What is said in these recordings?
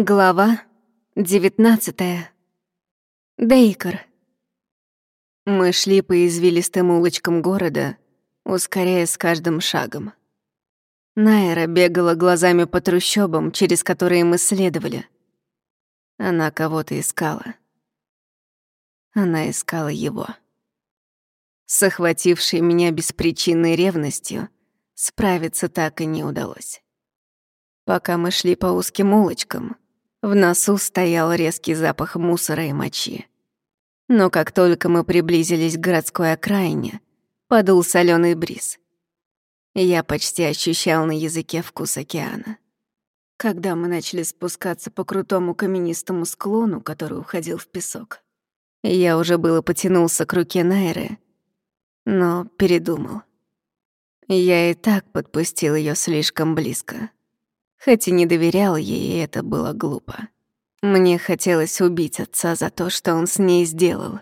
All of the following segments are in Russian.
Глава 19. Дейкер. Мы шли по извилистым улочкам города, ускоряясь с каждым шагом. Найра бегала глазами по трущобам, через которые мы следовали. Она кого-то искала. Она искала его. С охватившей меня беспричинной ревностью справиться так и не удалось. Пока мы шли по узким улочкам — в носу стоял резкий запах мусора и мочи. Но как только мы приблизились к городской окраине, подул соленый бриз. Я почти ощущал на языке вкус океана. Когда мы начали спускаться по крутому каменистому склону, который уходил в песок, я уже было потянулся к руке Найры, но передумал. Я и так подпустил ее слишком близко. Хоть и не доверял ей, и это было глупо. Мне хотелось убить отца за то, что он с ней сделал.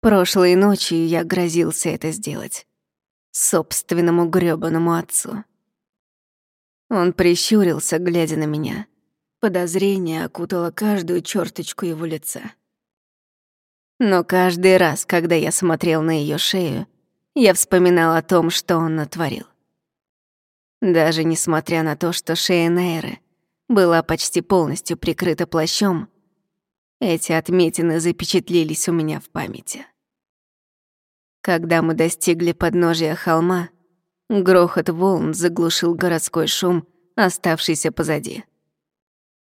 Прошлой ночью я грозился это сделать. Собственному грёбаному отцу. Он прищурился, глядя на меня. Подозрение окутало каждую черточку его лица. Но каждый раз, когда я смотрел на ее шею, я вспоминал о том, что он натворил. Даже несмотря на то, что шея Нейры была почти полностью прикрыта плащом, эти отметины запечатлелись у меня в памяти. Когда мы достигли подножия холма, грохот волн заглушил городской шум, оставшийся позади.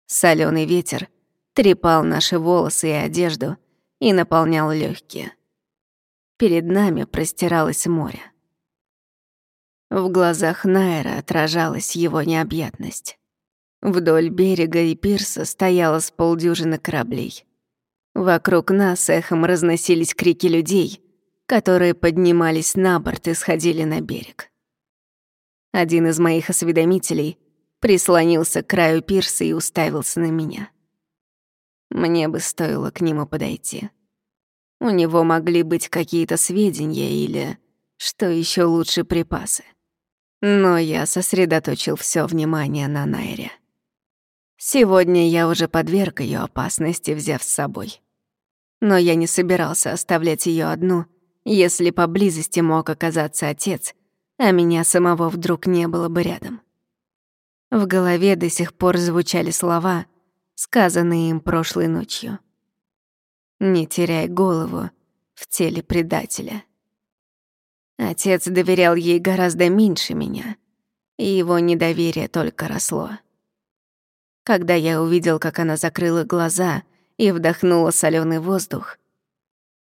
Соленый ветер трепал наши волосы и одежду и наполнял легкие. Перед нами простиралось море. В глазах Найра отражалась его необъятность. Вдоль берега и пирса стояло с полдюжины кораблей. Вокруг нас эхом разносились крики людей, которые поднимались на борт и сходили на берег. Один из моих осведомителей прислонился к краю пирса и уставился на меня. Мне бы стоило к нему подойти. У него могли быть какие-то сведения или, что еще лучше, припасы. Но я сосредоточил все внимание на Найре. Сегодня я уже подверг ее опасности, взяв с собой. Но я не собирался оставлять ее одну, если поблизости мог оказаться отец, а меня самого вдруг не было бы рядом. В голове до сих пор звучали слова, сказанные им прошлой ночью. «Не теряй голову в теле предателя». Отец доверял ей гораздо меньше меня, и его недоверие только росло. Когда я увидел, как она закрыла глаза и вдохнула соленый воздух,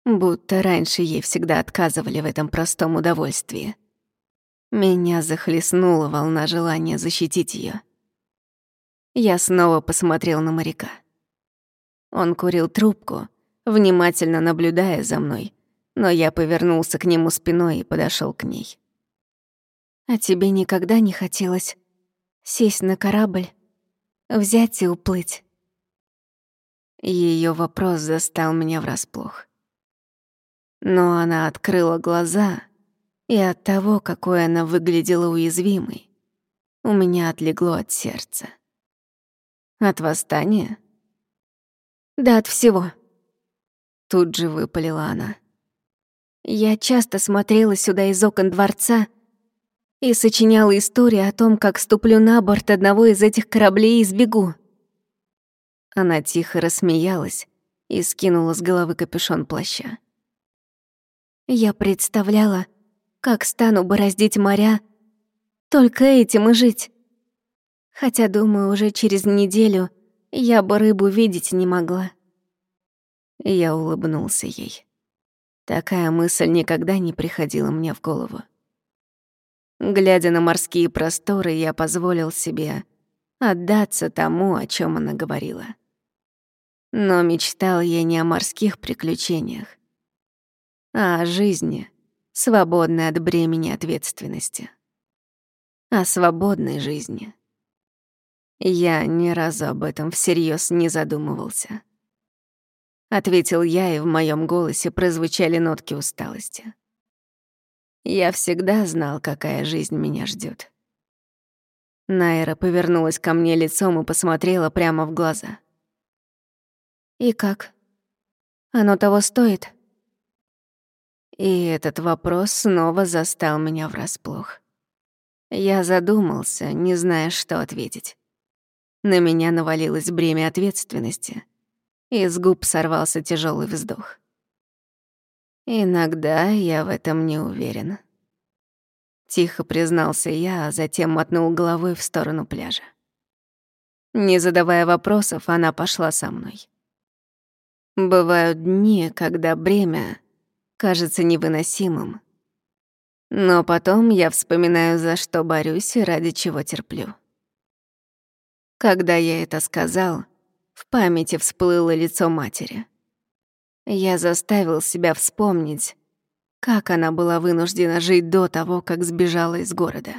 будто раньше ей всегда отказывали в этом простом удовольствии, меня захлестнула волна желания защитить ее. Я снова посмотрел на моряка. Он курил трубку, внимательно наблюдая за мной, но я повернулся к нему спиной и подошел к ней. «А тебе никогда не хотелось сесть на корабль, взять и уплыть?» Ее вопрос застал меня врасплох. Но она открыла глаза, и от того, какой она выглядела уязвимой, у меня отлегло от сердца. От восстания? Да от всего. Тут же выпалила она. Я часто смотрела сюда из окон дворца и сочиняла истории о том, как ступлю на борт одного из этих кораблей и сбегу. Она тихо рассмеялась и скинула с головы капюшон плаща. Я представляла, как стану бороздить моря, только этим и жить. Хотя, думаю, уже через неделю я бы рыбу видеть не могла. Я улыбнулся ей. Такая мысль никогда не приходила мне в голову. Глядя на морские просторы, я позволил себе отдаться тому, о чем она говорила. Но мечтал я не о морских приключениях, а о жизни, свободной от бремени ответственности. О свободной жизни. Я ни разу об этом всерьез не задумывался ответил я, и в моем голосе прозвучали нотки усталости. Я всегда знал, какая жизнь меня ждет. Найра повернулась ко мне лицом и посмотрела прямо в глаза. «И как? Оно того стоит?» И этот вопрос снова застал меня врасплох. Я задумался, не зная, что ответить. На меня навалилось бремя ответственности. И с губ сорвался тяжелый вздох. Иногда я в этом не уверен. Тихо признался я, а затем мотнул головой в сторону пляжа. Не задавая вопросов, она пошла со мной. Бывают дни, когда бремя кажется невыносимым. Но потом я вспоминаю, за что борюсь и ради чего терплю. Когда я это сказал, в памяти всплыло лицо матери. Я заставил себя вспомнить, как она была вынуждена жить до того, как сбежала из города.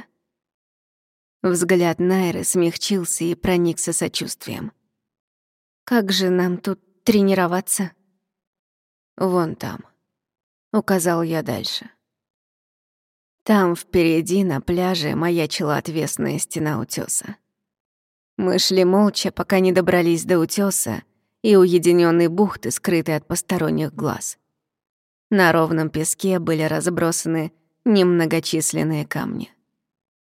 Взгляд Найры смягчился и проникся сочувствием. «Как же нам тут тренироваться?» «Вон там», — указал я дальше. Там впереди на пляже маячила отвесная стена утёса. Мы шли молча, пока не добрались до утёса и уединенной бухты, скрытой от посторонних глаз. На ровном песке были разбросаны немногочисленные камни.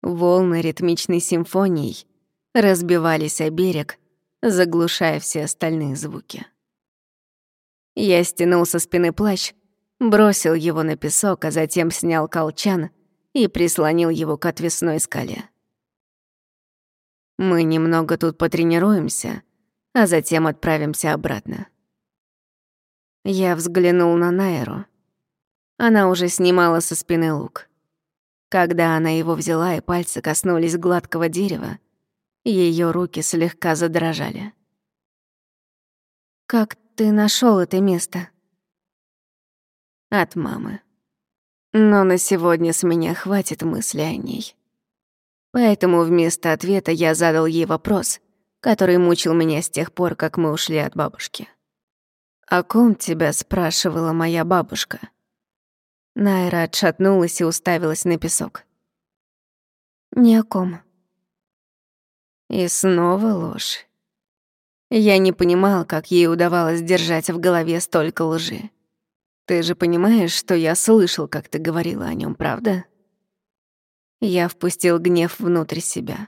Волны ритмичной симфонией разбивались о берег, заглушая все остальные звуки. Я стянул со спины плащ, бросил его на песок, а затем снял колчан и прислонил его к отвесной скале. Мы немного тут потренируемся, а затем отправимся обратно. Я взглянул на Найру. Она уже снимала со спины лук. Когда она его взяла и пальцы коснулись гладкого дерева, ее руки слегка задрожали. «Как ты нашел это место?» От мамы. Но на сегодня с меня хватит мысли о ней. Поэтому вместо ответа я задал ей вопрос, который мучил меня с тех пор, как мы ушли от бабушки. «О ком тебя спрашивала моя бабушка?» Найра отшатнулась и уставилась на песок. «Ни о ком». И снова ложь. Я не понимал, как ей удавалось держать в голове столько лжи. Ты же понимаешь, что я слышал, как ты говорила о нем, правда? Я впустил гнев внутрь себя.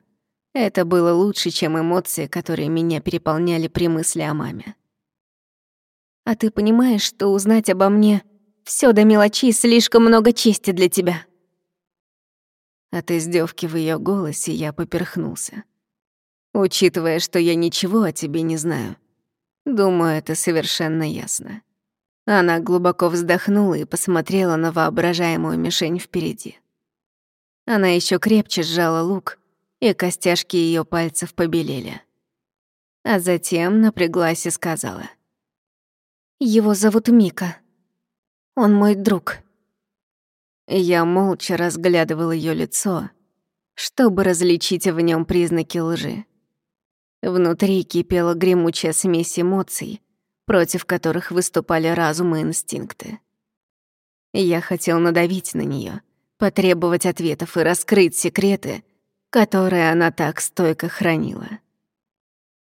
Это было лучше, чем эмоции, которые меня переполняли при мысли о маме. А ты понимаешь, что узнать обо мне все до мелочей слишком много чести для тебя? От издевки в ее голосе я поперхнулся. Учитывая, что я ничего о тебе не знаю, думаю, это совершенно ясно. Она глубоко вздохнула и посмотрела на воображаемую мишень впереди. Она еще крепче сжала лук, и костяшки ее пальцев побелели. А затем напряглась и сказала. «Его зовут Мика. Он мой друг». Я молча разглядывал ее лицо, чтобы различить в нем признаки лжи. Внутри кипела гремучая смесь эмоций, против которых выступали разум и инстинкты. Я хотел надавить на нее, потребовать ответов и раскрыть секреты, которые она так стойко хранила.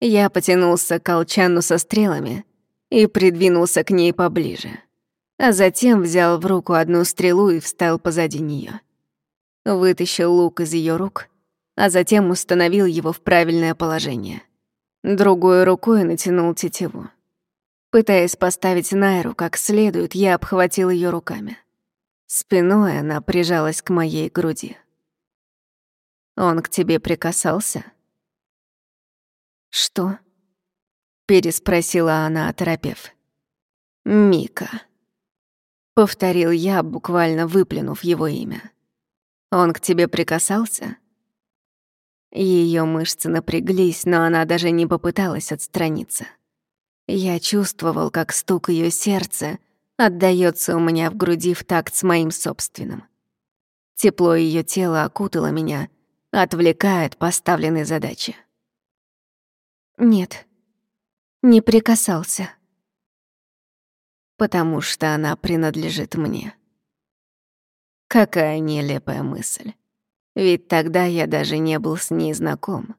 Я потянулся к колчану со стрелами и придвинулся к ней поближе, а затем взял в руку одну стрелу и встал позади нее. Вытащил лук из ее рук, а затем установил его в правильное положение. Другой рукой натянул тетиву. Пытаясь поставить Найру как следует, я обхватил ее руками. Спиной она прижалась к моей груди. «Он к тебе прикасался?» «Что?» — переспросила она, оторопев. «Мика», — повторил я, буквально выплюнув его имя. «Он к тебе прикасался?» Ее мышцы напряглись, но она даже не попыталась отстраниться. Я чувствовал, как стук ее сердца отдаётся у меня в груди в такт с моим собственным. Тепло ее тела окутало меня, отвлекая от поставленной задачи. Нет, не прикасался. Потому что она принадлежит мне. Какая нелепая мысль. Ведь тогда я даже не был с ней знаком.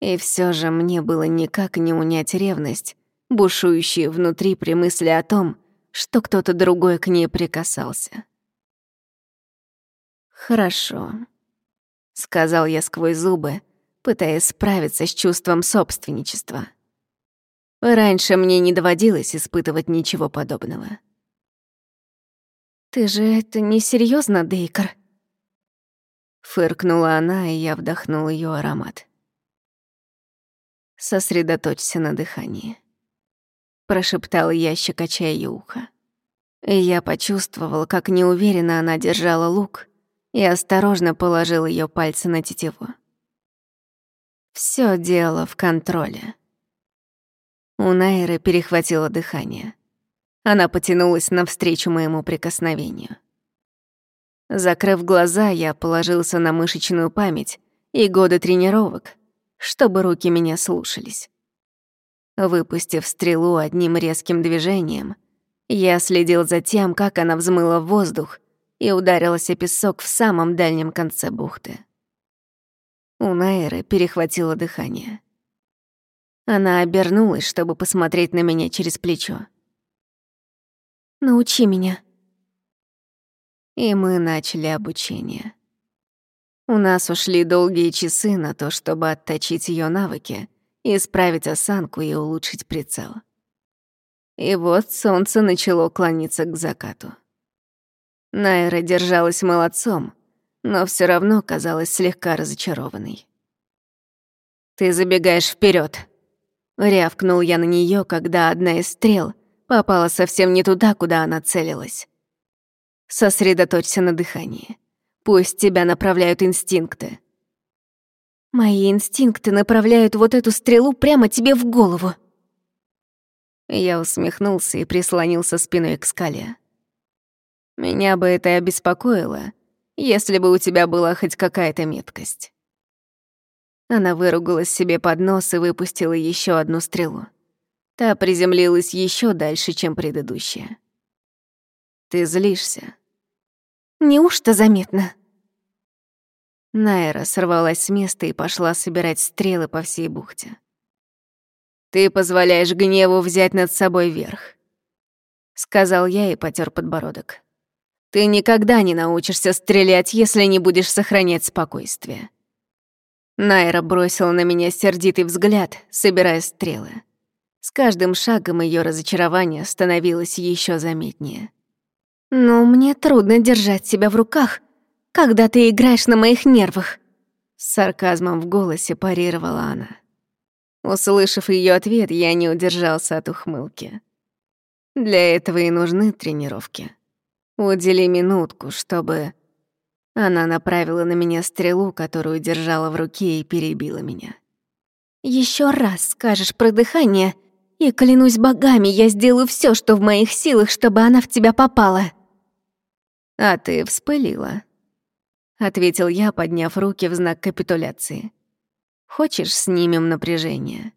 И все же мне было никак не унять ревность, бушующую внутри при мысли о том, что кто-то другой к ней прикасался. «Хорошо», — сказал я сквозь зубы, пытаясь справиться с чувством собственничества. Раньше мне не доводилось испытывать ничего подобного. «Ты же это не серьезно, Дейкер?» Фыркнула она, и я вдохнул ее аромат. «Сосредоточься на дыхании», — прошептал я, щекочая ее ухо. Я почувствовал, как неуверенно она держала лук, и осторожно положил ее пальцы на тетиву. Все дело в контроле. У Найры перехватило дыхание. Она потянулась навстречу моему прикосновению. Закрыв глаза, я положился на мышечную память и годы тренировок, чтобы руки меня слушались. Выпустив стрелу одним резким движением, я следил за тем, как она взмыла в воздух и ударилась о песок в самом дальнем конце бухты. У Найры перехватило дыхание. Она обернулась, чтобы посмотреть на меня через плечо. «Научи меня». И мы начали обучение. У нас ушли долгие часы на то, чтобы отточить ее навыки, исправить осанку и улучшить прицел. И вот солнце начало клониться к закату. Найра держалась молодцом, но все равно казалась слегка разочарованной. «Ты забегаешь вперед, рявкнул я на нее, когда одна из стрел попала совсем не туда, куда она целилась. «Сосредоточься на дыхании. Пусть тебя направляют инстинкты». «Мои инстинкты направляют вот эту стрелу прямо тебе в голову». Я усмехнулся и прислонился спиной к скале. Меня бы это обеспокоило, если бы у тебя была хоть какая-то меткость. Она выругалась себе под нос и выпустила еще одну стрелу. Та приземлилась еще дальше, чем предыдущая. Ты злишься. Неужто заметно? Найра сорвалась с места и пошла собирать стрелы по всей бухте. «Ты позволяешь гневу взять над собой верх», — сказал я и потер подбородок. Ты никогда не научишься стрелять, если не будешь сохранять спокойствие. Найра бросила на меня сердитый взгляд, собирая стрелы. С каждым шагом ее разочарование становилось еще заметнее. «Но мне трудно держать себя в руках, когда ты играешь на моих нервах», с сарказмом в голосе парировала она. Услышав ее ответ, я не удержался от ухмылки. Для этого и нужны тренировки. Удели минутку, чтобы...» Она направила на меня стрелу, которую держала в руке, и перебила меня. Еще раз скажешь про дыхание, и, клянусь богами, я сделаю все, что в моих силах, чтобы она в тебя попала». «А ты вспылила», — ответил я, подняв руки в знак капитуляции. «Хочешь, снимем напряжение?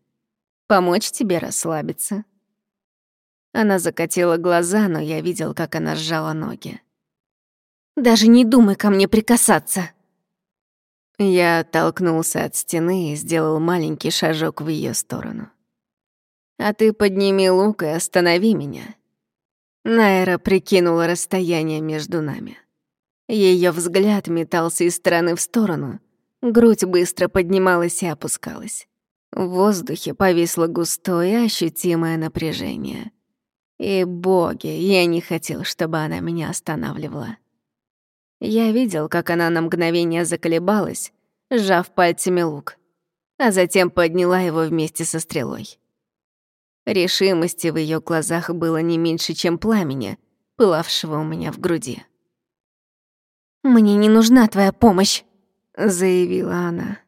Помочь тебе расслабиться?» Она закатила глаза, но я видел, как она сжала ноги. «Даже не думай ко мне прикасаться!» Я оттолкнулся от стены и сделал маленький шажок в ее сторону. «А ты подними лук и останови меня». Найра прикинула расстояние между нами. Ее взгляд метался из стороны в сторону, грудь быстро поднималась и опускалась. В воздухе повисло густое ощутимое напряжение. И боги, я не хотел, чтобы она меня останавливала. Я видел, как она на мгновение заколебалась, сжав пальцами лук, а затем подняла его вместе со стрелой. Решимости в ее глазах было не меньше, чем пламени, пылавшего у меня в груди. «Мне не нужна твоя помощь», — заявила она.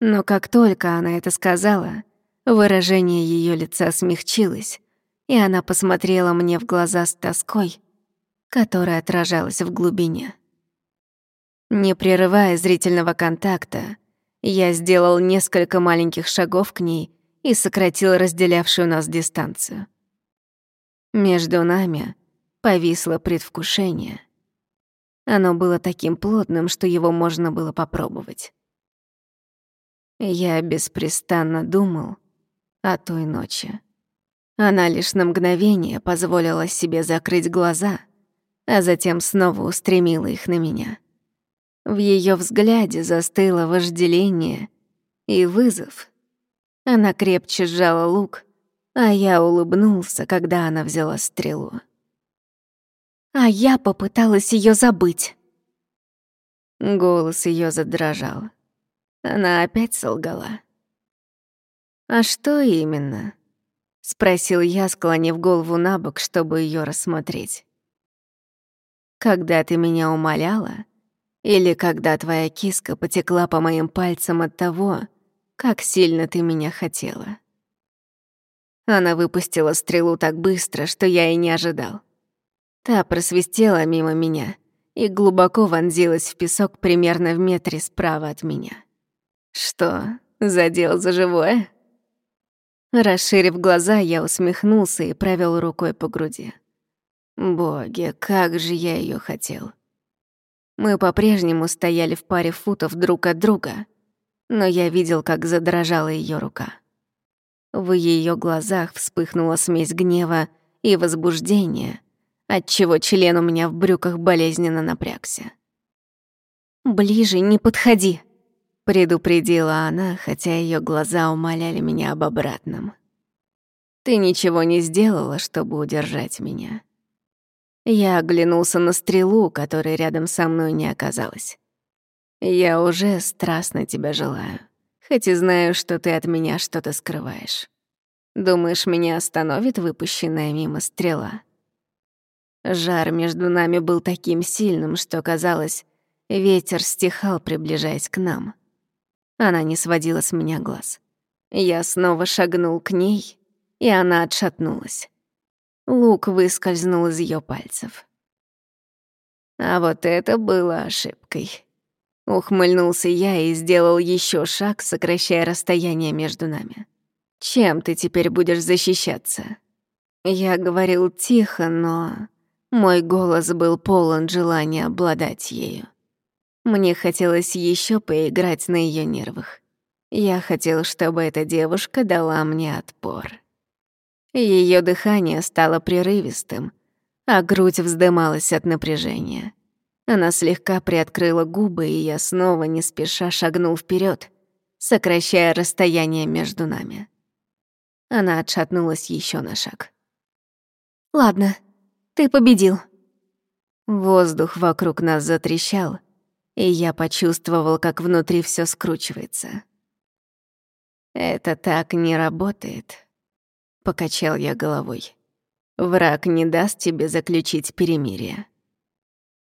Но как только она это сказала, выражение ее лица смягчилось, и она посмотрела мне в глаза с тоской, которая отражалась в глубине. Не прерывая зрительного контакта, я сделал несколько маленьких шагов к ней и сократил разделявшую нас дистанцию. Между нами повисло предвкушение, Оно было таким плотным, что его можно было попробовать. Я беспрестанно думал о той ночи. Она лишь на мгновение позволила себе закрыть глаза, а затем снова устремила их на меня. В ее взгляде застыло вожделение и вызов. Она крепче сжала лук, а я улыбнулся, когда она взяла стрелу. А я попыталась ее забыть. Голос ее задрожал. Она опять солгала. «А что именно?» — спросил я, склонив голову на бок, чтобы ее рассмотреть. «Когда ты меня умоляла? Или когда твоя киска потекла по моим пальцам от того, как сильно ты меня хотела?» Она выпустила стрелу так быстро, что я и не ожидал. Та просвистела мимо меня и глубоко вонзилась в песок примерно в метре справа от меня. «Что, задел за живое?» Расширив глаза, я усмехнулся и провел рукой по груди. Боги, как же я ее хотел. Мы по-прежнему стояли в паре футов друг от друга, но я видел, как задрожала ее рука. В ее глазах вспыхнула смесь гнева и возбуждения, отчего член у меня в брюках болезненно напрягся. «Ближе не подходи», Предупредила она, хотя ее глаза умоляли меня об обратном. «Ты ничего не сделала, чтобы удержать меня». Я оглянулся на стрелу, которая рядом со мной не оказалась. «Я уже страстно тебя желаю, хоть и знаю, что ты от меня что-то скрываешь. Думаешь, меня остановит выпущенная мимо стрела?» Жар между нами был таким сильным, что, казалось, ветер стихал, приближаясь к нам. Она не сводила с меня глаз. Я снова шагнул к ней, и она отшатнулась. Лук выскользнул из ее пальцев. А вот это было ошибкой. Ухмыльнулся я и сделал еще шаг, сокращая расстояние между нами. «Чем ты теперь будешь защищаться?» Я говорил тихо, но мой голос был полон желания обладать ею. Мне хотелось еще поиграть на ее нервах. Я хотел, чтобы эта девушка дала мне отпор. Ее дыхание стало прерывистым, а грудь вздымалась от напряжения. Она слегка приоткрыла губы, и я снова не спеша шагнул вперед, сокращая расстояние между нами. Она отшатнулась еще на шаг. «Ладно, ты победил». Воздух вокруг нас затрещал, и я почувствовал, как внутри все скручивается. «Это так не работает», — покачал я головой. «Враг не даст тебе заключить перемирие».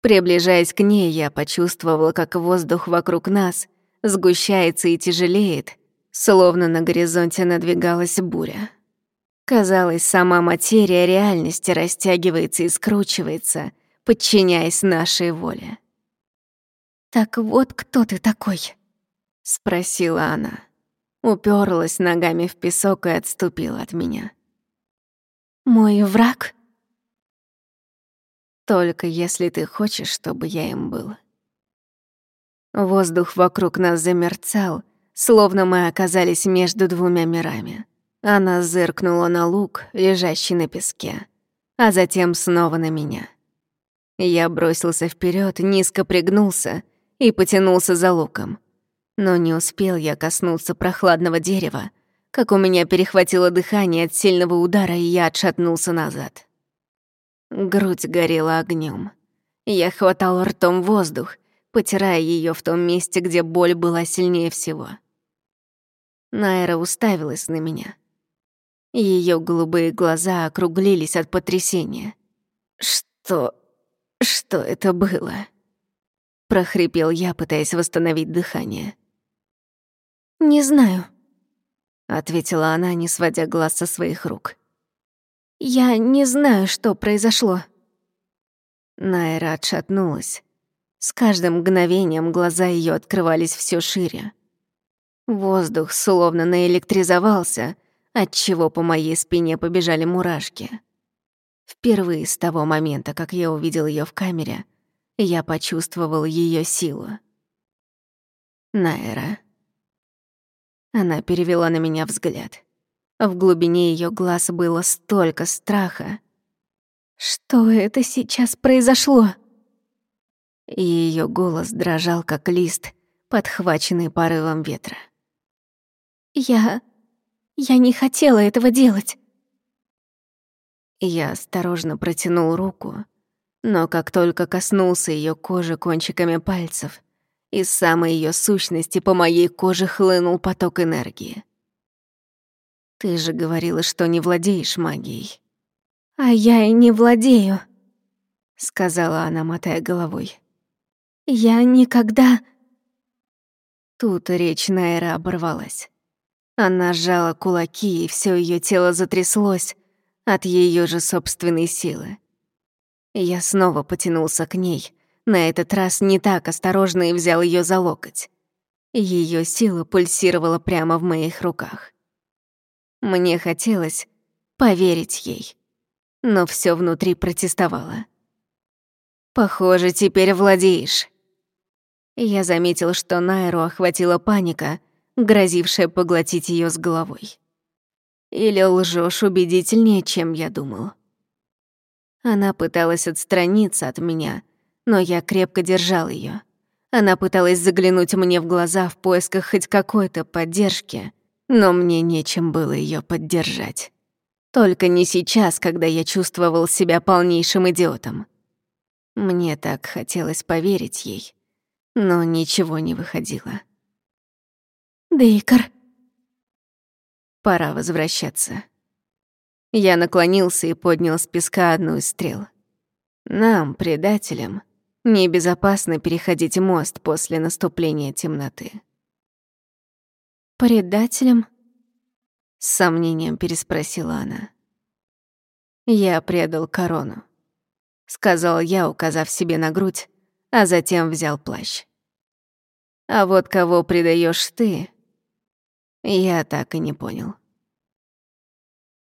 Приближаясь к ней, я почувствовал, как воздух вокруг нас сгущается и тяжелеет, словно на горизонте надвигалась буря. Казалось, сама материя реальности растягивается и скручивается, подчиняясь нашей воле. «Так вот кто ты такой?» — спросила она. Уперлась ногами в песок и отступила от меня. «Мой враг?» «Только если ты хочешь, чтобы я им был». Воздух вокруг нас замерцал, словно мы оказались между двумя мирами. Она зыркнула на лук, лежащий на песке, а затем снова на меня. Я бросился вперед, низко пригнулся — и потянулся за луком. Но не успел я коснуться прохладного дерева, как у меня перехватило дыхание от сильного удара, и я отшатнулся назад. Грудь горела огнем. Я хватал ртом воздух, потирая ее в том месте, где боль была сильнее всего. Найра уставилась на меня. Ее голубые глаза округлились от потрясения. Что... что это было? прохрипел я, пытаясь восстановить дыхание. «Не знаю», — ответила она, не сводя глаз со своих рук. «Я не знаю, что произошло». Найра отшатнулась. С каждым мгновением глаза ее открывались все шире. Воздух словно наэлектризовался, отчего по моей спине побежали мурашки. Впервые с того момента, как я увидел ее в камере — я почувствовал ее силу. Найра. Она перевела на меня взгляд. В глубине ее глаз было столько страха. Что это сейчас произошло? Ее голос дрожал, как лист, подхваченный порывом ветра. «Я... я не хотела этого делать». Я осторожно протянул руку, но как только коснулся ее кожи кончиками пальцев, из самой ее сущности по моей коже хлынул поток энергии. «Ты же говорила, что не владеешь магией». «А я и не владею», — сказала она, мотая головой. «Я никогда...» Тут речь Найра оборвалась. Она сжала кулаки, и все ее тело затряслось от ее же собственной силы. Я снова потянулся к ней, на этот раз не так осторожно и взял ее за локоть. Ее сила пульсировала прямо в моих руках. Мне хотелось поверить ей, но все внутри протестовало. «Похоже, теперь владеешь». Я заметил, что Найру охватила паника, грозившая поглотить ее с головой. Или лжешь убедительнее, чем я думал. Она пыталась отстраниться от меня, но я крепко держал ее. Она пыталась заглянуть мне в глаза в поисках хоть какой-то поддержки, но мне нечем было ее поддержать. Только не сейчас, когда я чувствовал себя полнейшим идиотом. Мне так хотелось поверить ей, но ничего не выходило. «Дейкар!» Пора возвращаться. Я наклонился и поднял с песка одну из стрел. Нам, предателям, небезопасно переходить мост после наступления темноты. «Предателем?» — с сомнением переспросила она. «Я предал корону», — сказал я, указав себе на грудь, а затем взял плащ. «А вот кого предаешь ты, я так и не понял».